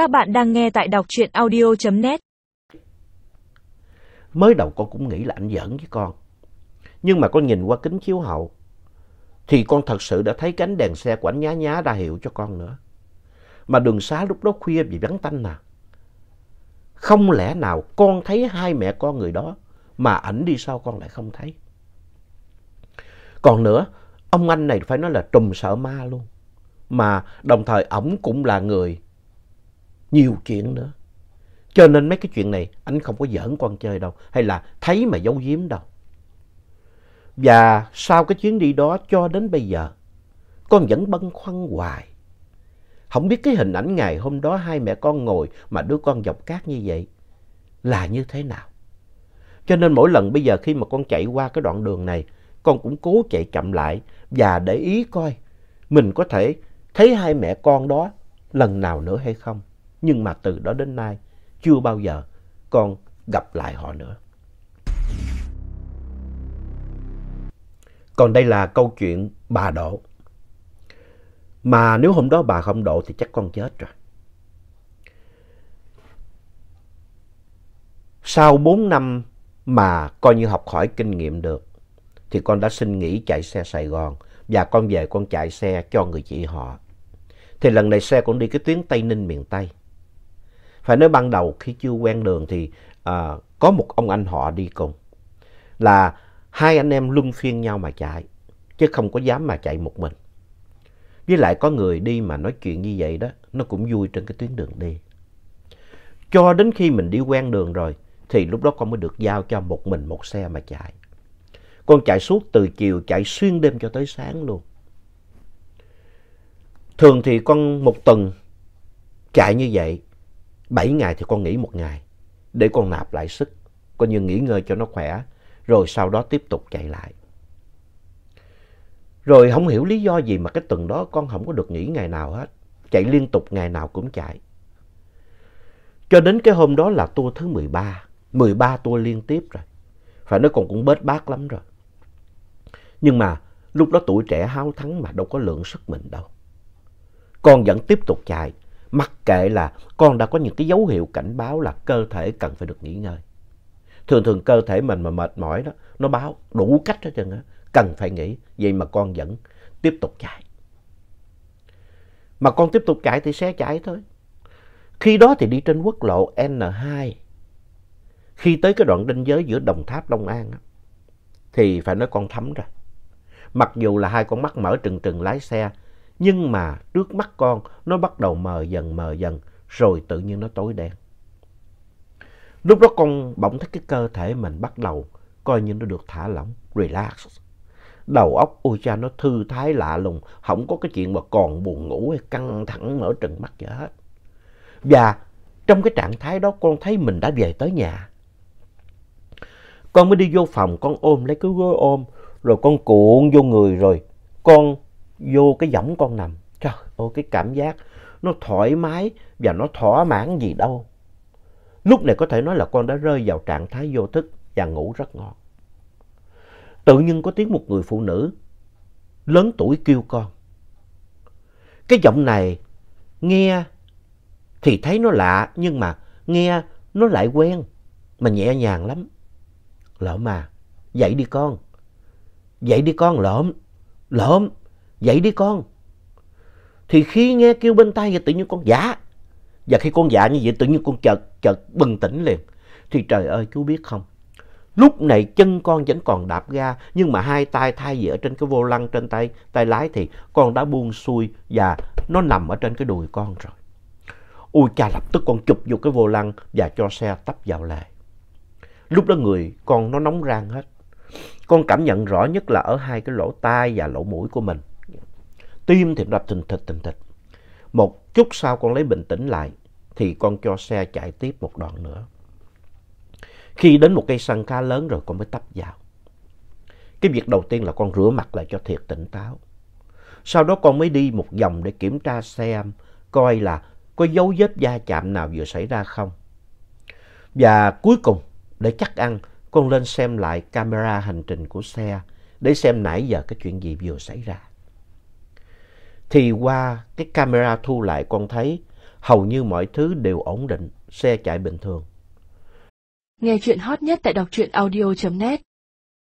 Các bạn đang nghe tại đọc truyện audio.net. Mới đầu con cũng nghĩ là anh giỡn với con. Nhưng mà con nhìn qua kính chiếu hậu thì con thật sự đã thấy cánh đèn xe của anh nhá nhá ra hiệu cho con nữa. Mà đường xá lúc đó khuya vì vắng tanh à. Không lẽ nào con thấy hai mẹ con người đó mà ảnh đi sau con lại không thấy. Còn nữa, ông anh này phải nói là trùm sợ ma luôn. Mà đồng thời ổng cũng là người nhiều chuyện nữa. Cho nên mấy cái chuyện này anh không có giỡn con chơi đâu. Hay là thấy mà giấu giếm đâu. Và sau cái chuyến đi đó cho đến bây giờ, con vẫn băn khoăn hoài. Không biết cái hình ảnh ngày hôm đó hai mẹ con ngồi mà đứa con dọc cát như vậy là như thế nào. Cho nên mỗi lần bây giờ khi mà con chạy qua cái đoạn đường này, con cũng cố chạy chậm lại và để ý coi mình có thể thấy hai mẹ con đó lần nào nữa hay không. Nhưng mà từ đó đến nay chưa bao giờ con gặp lại họ nữa. Còn đây là câu chuyện bà đổ, Mà nếu hôm đó bà không đổ thì chắc con chết rồi. Sau 4 năm mà coi như học hỏi kinh nghiệm được thì con đã xin nghỉ chạy xe Sài Gòn và con về con chạy xe cho người chị họ. Thì lần này xe con đi cái tuyến Tây Ninh miền Tây. Phải nói ban đầu khi chưa quen đường thì à, có một ông anh họ đi cùng. Là hai anh em luân phiên nhau mà chạy, chứ không có dám mà chạy một mình. Với lại có người đi mà nói chuyện như vậy đó, nó cũng vui trên cái tuyến đường đi. Cho đến khi mình đi quen đường rồi, thì lúc đó con mới được giao cho một mình một xe mà chạy. Con chạy suốt từ chiều, chạy xuyên đêm cho tới sáng luôn. Thường thì con một tuần chạy như vậy, 7 ngày thì con nghỉ một ngày, để con nạp lại sức, coi như nghỉ ngơi cho nó khỏe, rồi sau đó tiếp tục chạy lại. Rồi không hiểu lý do gì mà cái tuần đó con không có được nghỉ ngày nào hết, chạy liên tục ngày nào cũng chạy. Cho đến cái hôm đó là tour thứ 13, 13 tour liên tiếp rồi. Phải nói con cũng bết bát lắm rồi. Nhưng mà lúc đó tuổi trẻ háo thắng mà đâu có lượng sức mình đâu. Con vẫn tiếp tục chạy, mặc kệ là con đã có những cái dấu hiệu cảnh báo là cơ thể cần phải được nghỉ ngơi. Thường thường cơ thể mình mà mệt mỏi đó, nó báo đủ cách hết trơn á, cần phải nghỉ. Vậy mà con vẫn tiếp tục chạy. Mà con tiếp tục chạy thì xe chạy thôi. Khi đó thì đi trên quốc lộ N2. Khi tới cái đoạn ranh giới giữa Đồng Tháp, Long An á, thì phải nói con thấm rồi. Mặc dù là hai con mắt mở trừng trừng lái xe, nhưng mà trước mắt con nó bắt đầu mờ dần mờ dần, rồi tự nhiên nó tối đen. Lúc đó con bỗng thấy cái cơ thể mình bắt đầu coi như nó được thả lỏng, relax. Đầu óc ôi cha nó thư thái lạ lùng, không có cái chuyện mà còn buồn ngủ hay căng thẳng mở trừng mắt gì hết. Và trong cái trạng thái đó con thấy mình đã về tới nhà. Con mới đi vô phòng, con ôm lấy cái gối ôm, rồi con cuộn vô người rồi con vô cái võng con nằm. Trời ơi, cái cảm giác nó thoải mái và nó thỏa mãn gì đâu. Lúc này có thể nói là con đã rơi vào trạng thái vô thức và ngủ rất ngon. Tự nhiên có tiếng một người phụ nữ lớn tuổi kêu con. Cái giọng này nghe thì thấy nó lạ nhưng mà nghe nó lại quen mà nhẹ nhàng lắm. Lợm mà dậy đi con. Dậy đi con lỡm lỡm dậy đi con. Thì khi nghe kêu bên tai thì tự nhiên con giả. Và khi con dạ như vậy, tự nhiên con chợt chợt bừng tỉnh liền. Thì trời ơi, chú biết không. Lúc này chân con vẫn còn đạp ga, nhưng mà hai tay thay vì ở trên cái vô lăng, trên tay tay lái thì con đã buông xuôi và nó nằm ở trên cái đùi con rồi. Ôi cha, lập tức con chụp vô cái vô lăng và cho xe tấp vào lề. Lúc đó người con nó nóng rang hết. Con cảm nhận rõ nhất là ở hai cái lỗ tai và lỗ mũi của mình. Tim thì nó đập thình thịch thình thịch. Một chút sau con lấy bình tĩnh lại, thì con cho xe chạy tiếp một đoạn nữa. Khi đến một cây sân khá lớn rồi con mới tấp vào. Cái việc đầu tiên là con rửa mặt lại cho thiệt tỉnh táo. Sau đó con mới đi một vòng để kiểm tra xem coi là có dấu vết va chạm nào vừa xảy ra không. Và cuối cùng, để chắc ăn, con lên xem lại camera hành trình của xe để xem nãy giờ cái chuyện gì vừa xảy ra. Thì qua cái camera thu lại con thấy hầu như mọi thứ đều ổn định, xe chạy bình thường. Nghe chuyện hot nhất tại đọc truyện audio.net